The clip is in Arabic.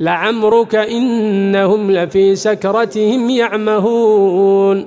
لعمرك إنهم لفي سكرتهم يعمهون.